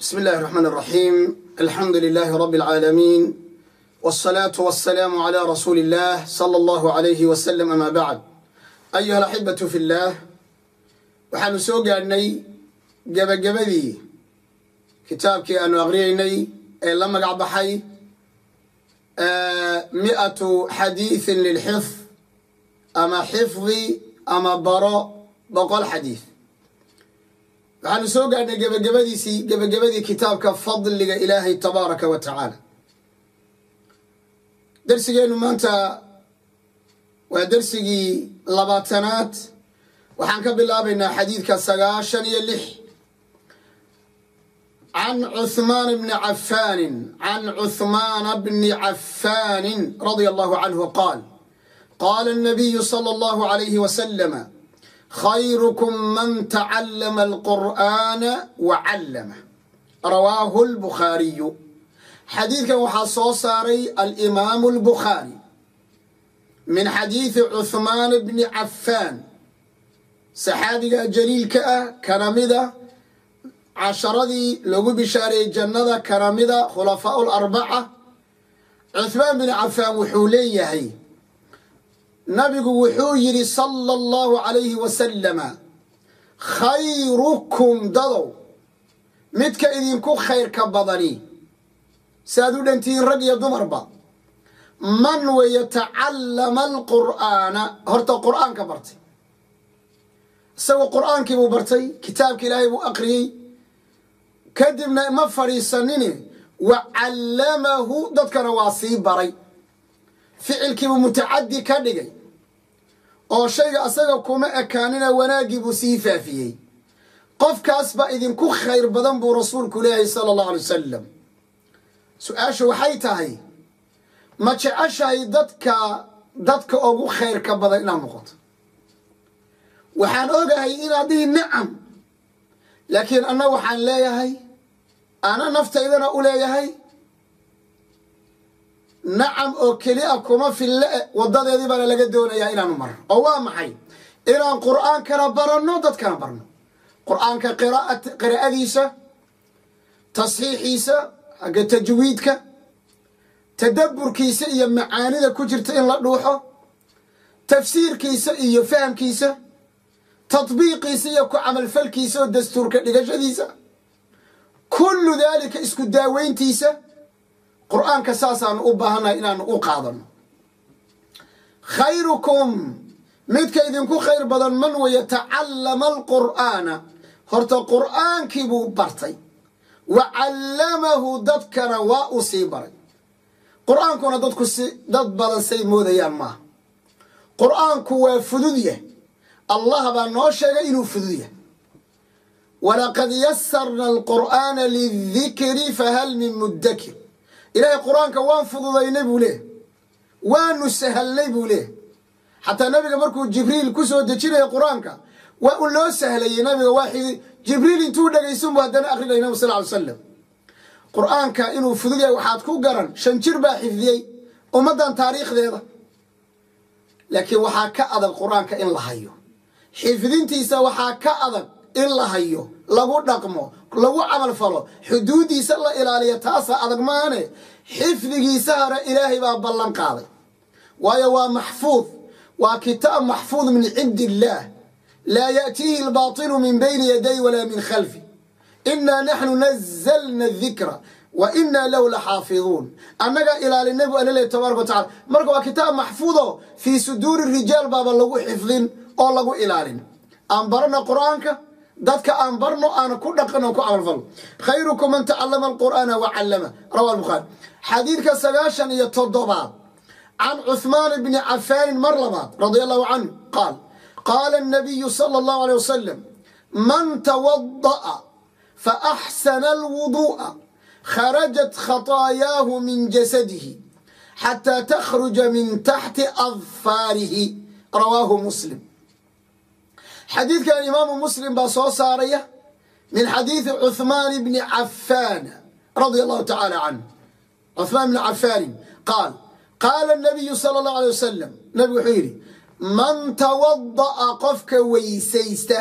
بسم الله الرحمن الرحيم الحمد لله رب العالمين والصلاة والسلام على رسول الله صلى الله عليه وسلم أما بعد أيها الأحبة في الله waxaanu soo gaadhnay gebagabadii kitaabkii aanu aqriyaynay ee la magac baxay mi'atu xadiiثin lilxifd ama xifdi ama baro boqol xadiid waxaanu soo gaadhnay gebagabadiisii gebagabadii kitaabka fadliga ilaahay tabaaraka wa tacaala. Darsigeennu maanta waa darsigii labaatanaad. Waxaan ka bilaabaynaa xadiidka sagaashan iyo lix. Can cuhmaana bni cafaanin can cuhmaana bni cafaanin radia allahu canhu qaal qaala alnabiyu sala allahu alayhi wasalama khayrukum man tacallama alqur'aana wacallama rawaahu اlbukhaariyu xadiidkan waxaa soo saaray alimaamu اlbukhaari min xadiidi cuhmaan bni cafaan saxaabiga jaliilka ah kana mida casharadii lagu bishaareeyey jannada kana mida khulafaau larbaca cuhmaan bin cafaan wuxuu leeyahay nabigu wuxuu yidhi sala allahu calayhi wasalama khayrukum dadow midka idinku khayrka badani saaad u dhantihiin rag iyo dumarba man weeye tacallama alqur'aana horta qur'aanka bartay. Isagoo qur'aankii buu bartay kitaabka ilaahay buu aqriyey. Kadibna ma fadhiisanini wa callamahu dadkana waa sii baray. Ficilkiibuu mutacaddi ka dhigay oo shayga asaga kuma ekaanina wanaaggii buu sii faafiyey. Qofkaas baa idinku khayr badan buu rasuulku leeyahay sala allahu alay wasalam su'aashu waxay tahay ma jeceshahay dadka dadka ugu khayrka badan inaad noqoto. Waxaan ogahay inaad dhihi nacam. Laakiin anna waxaan leeyahay ana naftaydana u leeyahay nacam oo keli a kuma fille wadadeedii baana laga doonayaa inaanu marno. Oo waa maxay? Inaan qur'aankana baranno dadkana barno. Qur'aanka qiraa'adiisa tasxiixiisa xagga tajwiidka tadabburkiisa iyo macaanida ku jirta in la dhuuxo tafsiirkiisa iyo fahamkiisa tadbiiqiisa iyo ku camalfalkiisa oo dastuurka dhigashadiisa kullu daalika isku daaweyntiisa qur'aanka saasaanu u baahannahay inaanu u qaadano. Khayrukum midka idinku khayr badan man weeye tacallama alqur'aana. Horta qur'aankii buu bartay. Wa callamahu dadkana waa u sii baray. Qur'aankuna dadku si dad badan say moodayaan maaha. Qur'aanku waa fudud yah allah baa noo sheegay inuu fudud yahay. Walaqad yasarna alqur'aana lidikri fahal min muddakir ilaahay qur'aanka waan fududaynay buu leeh waanu sahalnay buu leeh xataa nabiga markuu jibriil ku soo dejinaya qur'aanka waa u loo sahlayey nabiga waa jibriil intuu dhegaysanbu haddana akrinaya nabi sal ly slam qur'aanka inuu fudud yahay waxaad ku garan shan jir baa xifdiyey ummaddan taariikhdeeda. Laakiin waxaa ka adag qur'aanka in la hayo. Xifdintiisa waxaa ka adag in la hayo lagu dhaqmo lagu camal falo. Xuduuddiisa la ilaaliyo taasa adag maane. Xifdigiisa hore ilaahay baa ballan qaaday. Waayo waa maxfuud. Waa kitaab maxfuud min cindi illaah laa ya'tiihi albaatilu min bayni yaday walaa min khalfi. Innaa naxnu nazalna adikra wa innaa lahu la xaafiduun annagaa ilaalinay buu alla leey tabaraka wa tacala marka waa kitaab maxfuudo fii suduuri rijaal baaba lagu xifdin oo lagu ilaalin. Aan barano qur'aanka dadka aan barno aan ku dhaqan oo ku camalfalno khayrukum man tacalama alqur'aana wa callama rawa albukhaari xadiidka sagaashan iyo toddobaad. Can cuhmaan bni cafaanin mar labaad radia allahu canhu qaal. Qaala annabiyu sala allahu alay wasalam man tawada'a fa axsana alwuduu'a kharajat khataayaahu min jasadihi xataa takhruja min taxti adfaarihi. Rawaahu muslim xadiidkan imaamu muslim baa soo saaraya min xadiidi cuhmaan bni cafaana radia allahu tacaala canhu. Cuhmaan bni cafaanin qaal qaala nabiyu sala allahu alay wasalam nabigu wuxuu yidhi man tawada'a qofka weysaysta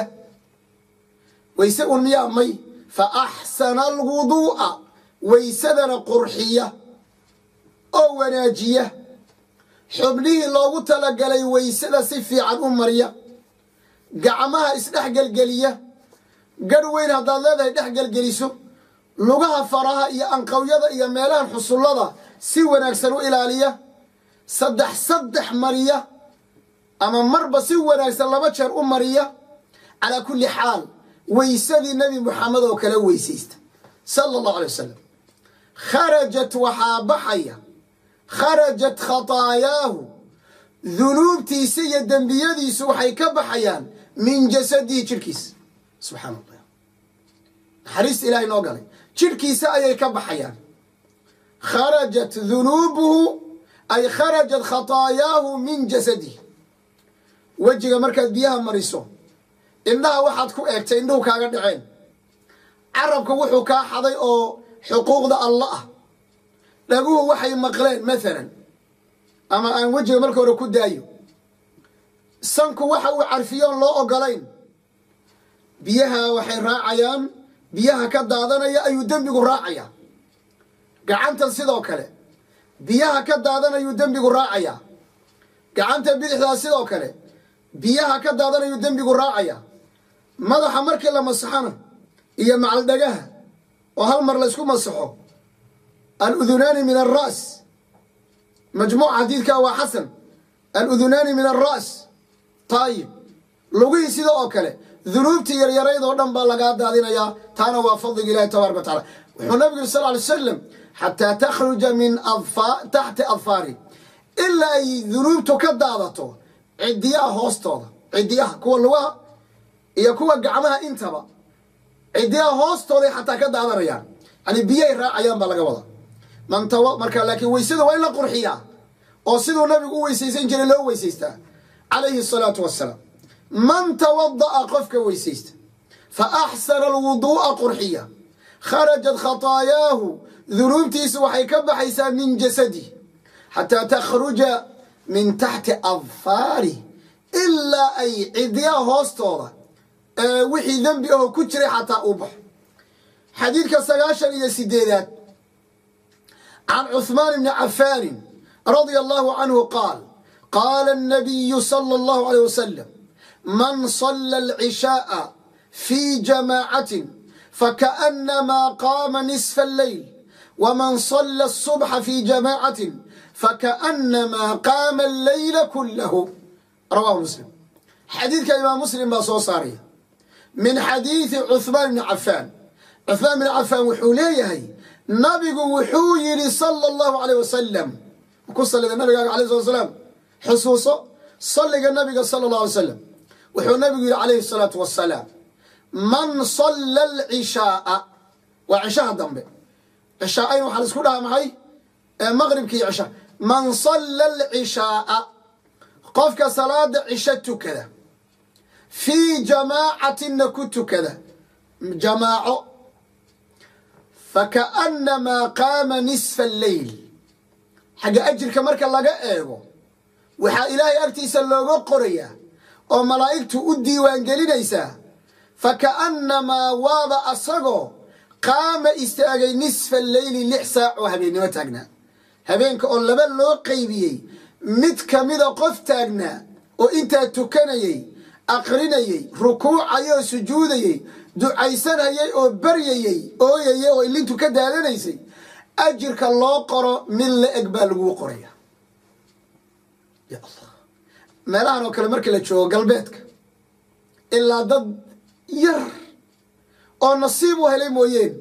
weyse un miyaa may fa axsana alwuduu'a waysadana qurxiya oo wanaajiya xubnihii loogu talagalay waysada si fiican u marya gacmaha isdhexgelgeliya garh weyn haddaad leedahay dhexgelgeliso lugaha faraha iyo anqawyada iyo meelahan xusullada si wanaagsan u ilaaliya saddex saddex mariya ama marba si wanaagsan laba jeer u mariya calaa kulli xaal weysadii nebi moxamed oo kale weysaysta sala allahu alay wasalam kharajat waxaa baxaya kharajat khataayaahu dunuubtiisa iyo dembiyadiisu waxay ka baxayaan min jasadihi jidhkiisa subxaana allah naxariista ilahay noo galay. Jidhkiisa ayay ka baxayaan. Kharajat dunuubuhu ay kharajat khataayaahu min jasadihi. Wejiga markaad biyaha mariso indhaha waxaad ku eegtay indhuhu kaaga dhaceen. Carabka wuxuu kaa xaday oo xuquuqda alla ah. Dhaguhu waxay maqleen maalan ama aan wejiga marka hore ku daayo sanku waxa uu carfiyoon loo ogolayn. Biyaha waxay raacayaan biyaha ka daadanaya ayuu dembigu raacayaa. Gacantan sidoo kale biyaha ka daadanayuu dembigu raacayaa. Gacanta bidixdaa sidoo kale biyaha ka daadanayuu dembigu raacayaa. Madaxa markii la masaxana iyo macaldhagaha oo hal mar laysku masaxo aludunaani min alra's majmuuc xadiidka waa xasan. Aludunaani min alra's taayib lugihii sida oo kale dunuubtii yaryarayd oo dhan baa lagaa daadinayaa. Taana waa fadliga ilahi tabaaraka wa tacala wuxuu nabigu yiri sal ly slam xataa takhruja min taxti adfaari. Ilaa ay dunuubtu ka daadato cidiyaha hoostooda cidiyaha kuwa lugaha iyo kuwa gacmaha intaba cidiyaha hoostooday xataa ka daadanayaan. Yani biyahay raacayaan baa laga wada mantawa marka laakiin weysada waa in la qurxiyaa oo siduu nabigu u weysaysan jiray loo weysaystaa calayhi salaatu wassalaam man tawada'a qofka weysaysta. Fa axsana alwuduu'a qurxiya kharajat khataayaahu dunuubtiisu waxay ka baxaysaa min jasadi xataa takhruja min taxti adfaari ilaa ay cidiyaha hoostooda wixii dembi aho ku jiray xataa uu baxo. Xadiidka sagaashan iyo sideedaad. Can cuhmaan bni cafaanin radia allahu canhu qaal qaala الnabiyu salى اllahu alيyh wasalam man صala alcishaءa fi jamaacatin fakaأnamaa qaama nisfa اlleyl wman صala الصubxa fi jamaacatin fakaأnamaa qaama alleyla kulahu rawahu muslim xadiidka imaam muslim baa soo saaraya min xadiidi cuhmaan bni cafaan cuhmaan bni cafaan wuxuu leeyahay nabigu wuxuu yidhi sala allahu caleyh wasalam ku salida nabigaaga alay slat slaam xusuuso salliga nabiga sala allah alay salam wuxuu nabigu yidhi calayhi salaatu wasalaam man salla alcishaaa waa cishaha dambe. Cishaayn waxaa la isku dhahaa maxay maqribkii cisha man salla alcishaaa qofka salaada cisho tukada. Fii jamaacatinna ku tukada. Jamaaco. Fakaأnamaa qaama nisfa alleyl xagga ajirka marka laga eego waxaa ilaahay agtiisa looga qorayaa oo malaa'igtu u diiwaangelinaysaa fakaأnamaa waaba asagoo qaama istaagay nisfa alleyli lix saac oo habeennimo taagnaa. Habeenka oo laba loo qeybiyey mid kamida qof taagnaa oo intaa tukanayey aqrinayey rukuucayoo sujuudayey ducaysanayay oo baryayey ooyayay oo ilintu ka daadanaysay ajirka loo qoro mid la eg baa laguu qoraya meelahan oo kale marka la joogo galbeedka ilaa dad yar oo nasiib u helay mooyeen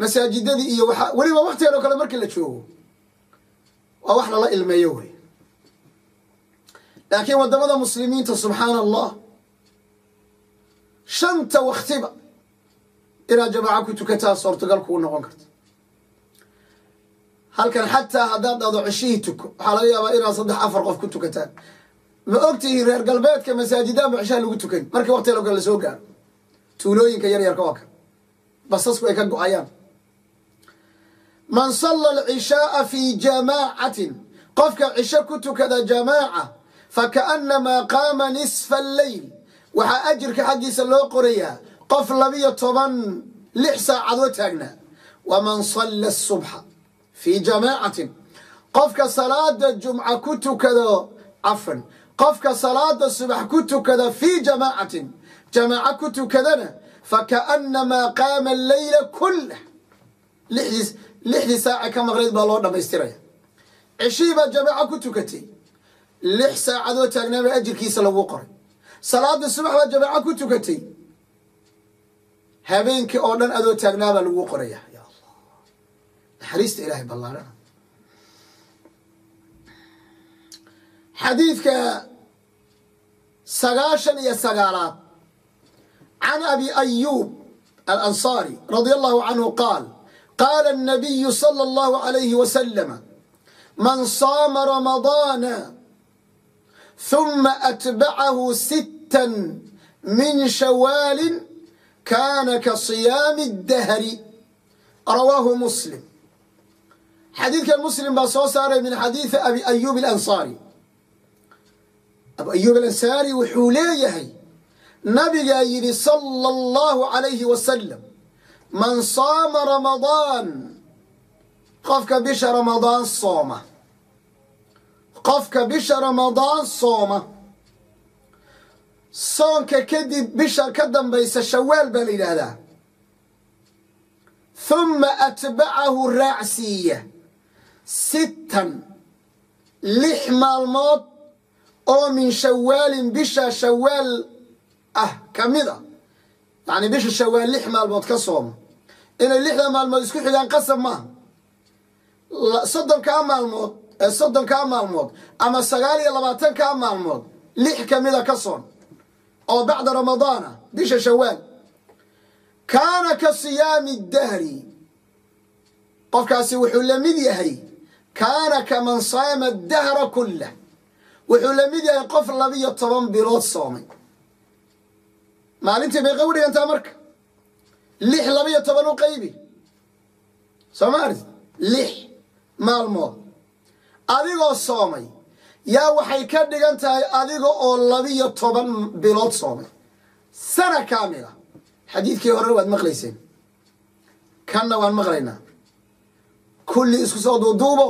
masaajidadii iyo waxa weliba waktigan oo kale marka la joogo waa wax lala ilmeeyo wey. Laakiin waddamada muslimiinta subxaana allah shanta waktiba inaad jamaaco ku tukataa suurtagal kuu noqon karta halkan xataa haddaad dhado ceshihii tuko. Waxaa laga yaabaa inaad saddex afar qof ku tukataan. Ma ogtihiin reer galbeedka masaajidaanba ceshaha lagu tukan markii waktiga kale la soo gaaro. Tuulooyinka yaryarka waa kan basasku ay ka go'ayaan. Man salla alcishaaa fii jamaacatin. Qofka cisho ku tukada jamaaca fakaأnamaa qaama nisfa alleyl waxaa ajirka xaggiisa loo qorayaa qof labiyo toban lix saacadoo taagnaa. Waman salla subxa fii jamaacatin qofka salaada jumca ku tukado cafan qofka salaada subax ku tukada fii jamaacatin jamaaco ku tukadana fakaannamaa qaama alleyla kullah lixdii saaca ka maqnayd baa loo dhammaystiraya. Ceshihii baa jamaaco ku tukatay. Lix saacadoo taagnaabaa ajirkiisa lagu qoray. Salaada subax baa jamaaco ku tukatay. Habeenkii oo dhan adoo taagnaabaa lagu qoraya naxariista ilaahay ballaarana xadiidka sagaashan iyo sagaalaad can abi ayuub alansaari radia allahu canhu qaal qaala الnabiyu salى اllahu عalayhi wasalama man saama ramadaana ثuma atbacahu sita min shawaalin kana ka siyaami اdahri rawaahu muslim xadiidkan muslim baa soo saaray min xadiidi abi ayuub alansaari. Abu ayuub alansaari wuxuu leeyahay nabigaa yidhi sala allahu calayhi wasalam man saama ramadaan qofka bisha ramadaan sooma. Qofka bisha ramadaan sooma. Soonka kadib bisha ka dambaysa shawaal baa la yidhaahdaa. Humma atbacahu raacsiiya sittan lix maalmood oo min shawaalin bisha shawaal ah ka mid a yacni bisha shawaal lix maalmood ka sooma inay lixda maalmood isku xigaan qasab maaha. Soddonkaa maalmood ee soddonkaa maalmood ama sagaal iyo labaatankaa maalmood lix ka mida ka soon oo bacda ramadaana bisha shawaal. Kaana ka siyaami dahri. Qofkaasi wuxuu la mid yahay kaana kaman saama dahra kullah wuxuu la mid yahay qof labiyo toban bilood soomay. Maalintii bay qawi dhigantaa marka. Lix labiyo toban u qaybi. Soo ma arti lix maalmood. Adigoo soomay. Yaa waxay ka dhigan tahay adiga oo labiyo toban bilood soomay. Sana kaamila. Xadiidkii horena waad maqlayseen. Kanna waan maqlaynaa. Kulli isku soo duuduubo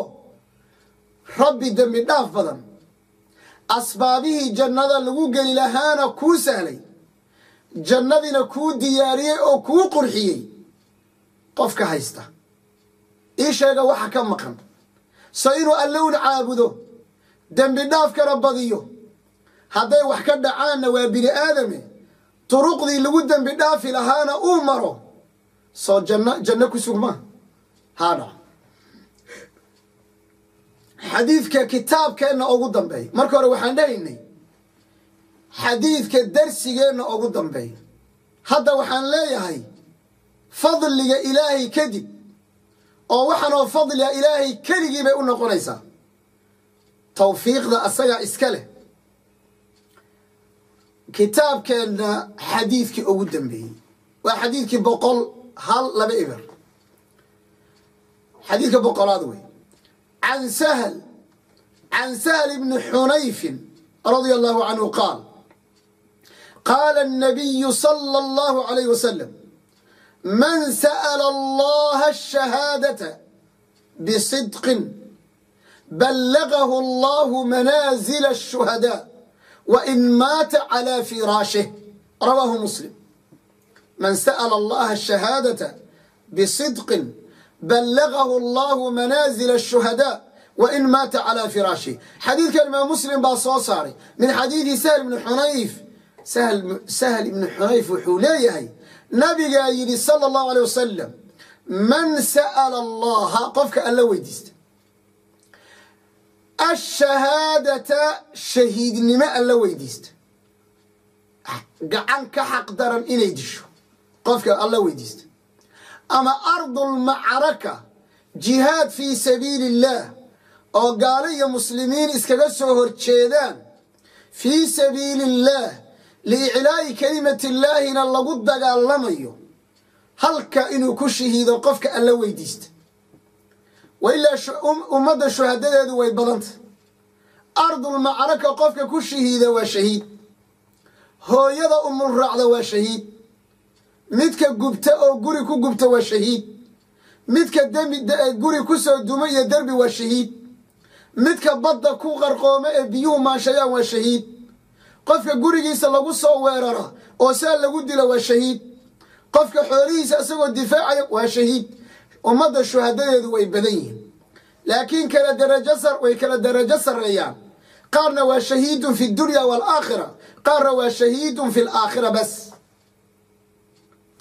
rabbi dembi dhaaf badan. Asbaabihii jannada lagu geli lahaana kuu sahlay jannadiina kuu diyaariyey oo kuu qurxiyey qofka haysta. Ii sheega waxa ka maqan. So inuu allowna caabudo dembi dhaafkana badiyo. Hadday wax ka dhacaanna waa bini aadame duruqdii lagu dembi dhaafi lahaana uu maro. Soo janno janno ku sugma. Haa dhac xadiidka kitaabkeenna ugu dambeeya marka hore waxaan dhahaynay xadiidka darsigeenna ugu dambeeya hadda waxaan leeyahay fadliga ilaahay kadib oo waxaanoo fadliga ilaahay keligii bay u noqonaysaa. Tawfiiqda asagaa iska leh. Kitaabkeenna xadiidkii ugu dambeeyey. Waa xadiidkii boqol hal laba eber xadiidka boqolaad wey can sahl can sahl bni xunayfin radia allahu canhu qaal qaala الnabiyu salى اllahu عalayh wasalam man sa'la allaha الshahaadata bisidqin ballagahu allahu manaazila الshuhadaa wain maata calى firaashih rawaahu muslim man sa'la allaha الshahaadata bisidqin ballagahu allahu manaazila الshuhadaa wain maata calaa firaashih xadiidkan imaam muslim baa soo saaray min xadiidi sahl ibni xunayf sahl ibni xunayf wuxuu leeyahay nabigaa yidhi sala allahu alay wasalam man sa'ala allaha qofka alla weydiista ashahaadata shahiidnimo alla weydiista gacan ka xaq daran inay disho qofka alla weydiista ama ardulmacraka jihaad fii sabiili illaah oo gaalo iyo muslimiin iskaga soo horjeedaan fii sabiili illaah liiclaa'i kelimati illaahina lagu dagaalamayo. Halka inuu ku shahiido qofka alla weydiista. Wa ilaa ummadda shuhadadeedu way badanta. Ardulmacraka qofka ku shahiida waa shahiid. Hooyada umul raacda waa shahiid midka gubta oo guri ku gubta waa shahiid. Midka demi guri ku soo duma iyo derbi waa shahiid. Midka badda ku qarqooma ee biyuhu maanshayaan waa shahiid. Qofka gurigiisa lagu soo weerara oo saa lagu dila waa shahiid. Qofka xoolihiisa isagoo difaacaya waa shahiid. Ummadda shuhadadeedu way badan yihiin. Laakiin kala darajo way kala darajo sarreeyaan. Qaarna waa shahiidun fi dunya waalaakhira qaarna waa shahiidun fi laakhira bas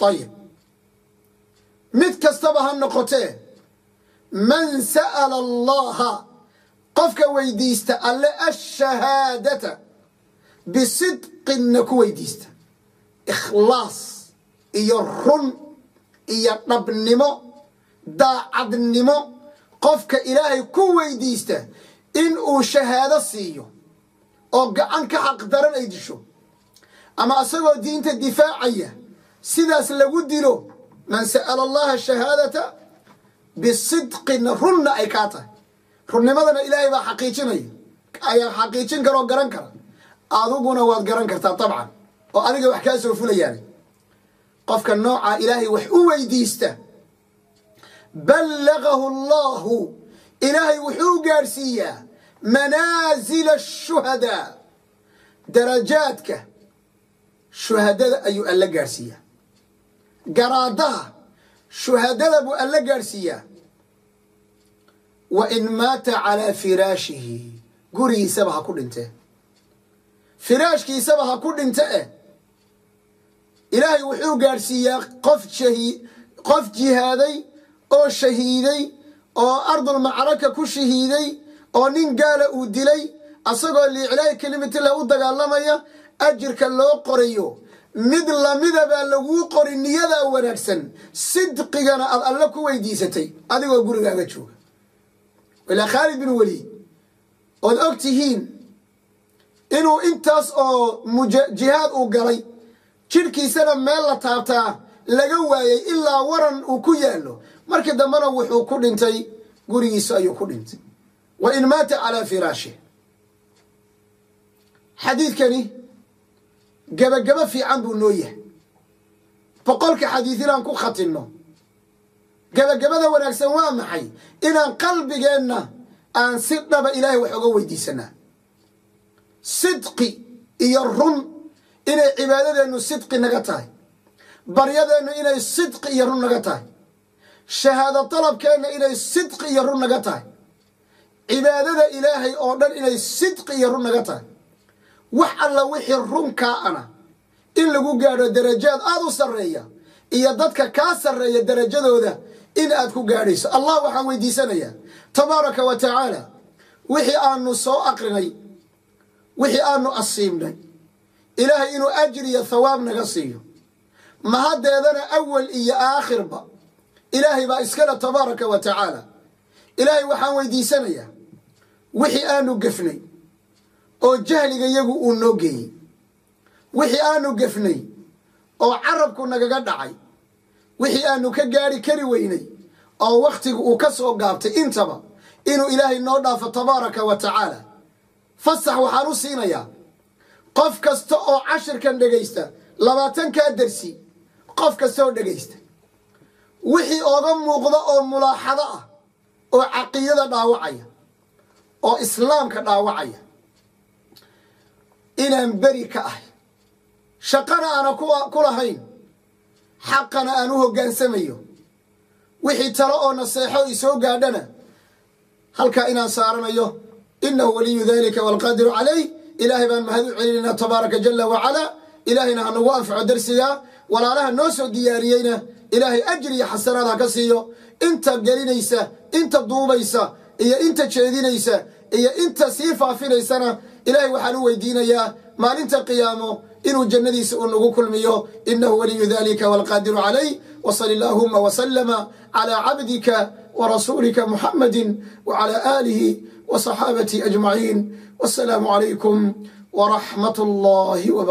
ayib mid kastaba ha noqotee man sa'ala allaha qofka weydiista alle ashahaadata bisidqinna ku weydiista ikhlaas iyo run iyo dhabnimo daacadnimo qofka ilaahay ku weydiista in uu shahaado siiyo oo gacan ka xaq daran ay disho ama isagoo diinta difaacaya sidaas lagu dilo man sa'ala allaha shahaadata bisidqin runna ay kaa tahay. Runnimadana ilaahay baa xaqiijinaya. Ayaa xaqiijin kara oo garan kara. Adiguna waad garan kartaa dabcan oo adiga wax kaa soo fulayaan qofka noocaa ilaahay wax u weydiista ballagahu allahu ilaahay wuxuu gaadhsiiyaa manaasila ashuhadaa darajaadka shuhadada ayuu alla gaadhsiiyaa garaadaha shuhadada buu alla gaadhsiiyaa wa in maata calaa firaashihi gurigiisaba ha ku dhintee firaashkiisaba ha ku dhinte. Eh ilaahay wuxuu gaadhsiiyaa qof shahi qof jihaaday oo shahiiday oo ardulmacraka ku shahiiday oo nin gaala uu dilay asagoo liiclaahi kelimatillah u dagaalamaya ajirka loo qorayo mid lamida baa laguu qori niyadaa wanaagsan. Sidqigana aad alle ku weydiisatay adigoo gurigaaga jooga. Ilaa khaalid bin waliid ood og tihiin inuu intaas oo jihaad uu galay jidhkiisana meel la taabtaa laga waayay ilaa waran uu ku yaallo. Markii dambena wuxuu ku dhintay gurigiisa ayuu ku dhintay. Wa in maata calaa firaashih xadiidkani gebagabo fiican buu noo yahay. Boqolka xadiid inaan ku khatinno gebagabada wanaagsan waa maxay? Inaan qalbigeenna aan si dhaba ilaahay wax oga weydiisanaa. Sidqi iyo run inay cibaadadeennu sidqi naga tahay. Baryadeennu inay sidqi iyo run naga tahay. Shahaado dalabkeenna inay sidqi iyo run naga tahay. Cibaadada ilaahay oo dhan inay sidqi iyo run naga tahay wax alla wixii runkaa ana. In lagu gaadho darajaad aada u sarreeya iyo dadka kaa sarreeya darajadooda in aad ku gaadhayso. Allah waxaan weydiisanayaa tabaaraka wa tacaala wixii aanu soo aqrinay wixii aanu asiibnay ilaahay inuu ajri iyo thawaab naga siiyo. Mahaddeedana awal iyo aakhirba ilaahay baa iskale tabaaraka wa tacaala. Ilaahay waxaan weydiisanayaa wixii aanu gefnay oo jahliga yagu uu noo geeyey. Wixii aanu gefnay oo carabku nagaga dhacay wixii aanu ka gaari kari weynay oo wakhtigu uu ka soo gaabtay intaba inuu ilaahay noo dhaafo tabaaraka wa tacaala. Fasax waxaan u siinayaa qof kasta oo cashirkan dhegaysta labaatankaa dersi qof kasta oo dhegaysta wixii ooga muuqda oo mulaaxado ah oo caqiidada dhaawacaya oo islaamka dhaawacaya inaan beri ka ahay. Shaqana aana ku lahayn. Xaqana aan u hoggaansamayo. Wixii talo oo naseexo isoo gaadhana halkaa inaan saaranayo inahu waliyu dalika waalqadiru calayh ilaahay baan mahad u celinaynaa tabaaraka jala wacalaa ilaahayna ha nagu anfaco darsigaa walaalaha noo soo diyaariyeyna ilaahay ajri iyo xasanaad ha ka siiyo. Inta gelinaysa inta duubaysa iyo inta jeedinaysa iyo inta sii faafinaysana ilaahay waxaan u weydiinayaa maalinta qiyaamo inuu jannadiisa uu nagu kulmiyo inahu waliyu dalika waalqadiru calayh wsal allahuma wslama clى cabdika wrasuulika muxamadi wclى aalihi wصaxaabati ajmaciin wاssalaamu calaykum wraxmat اllahi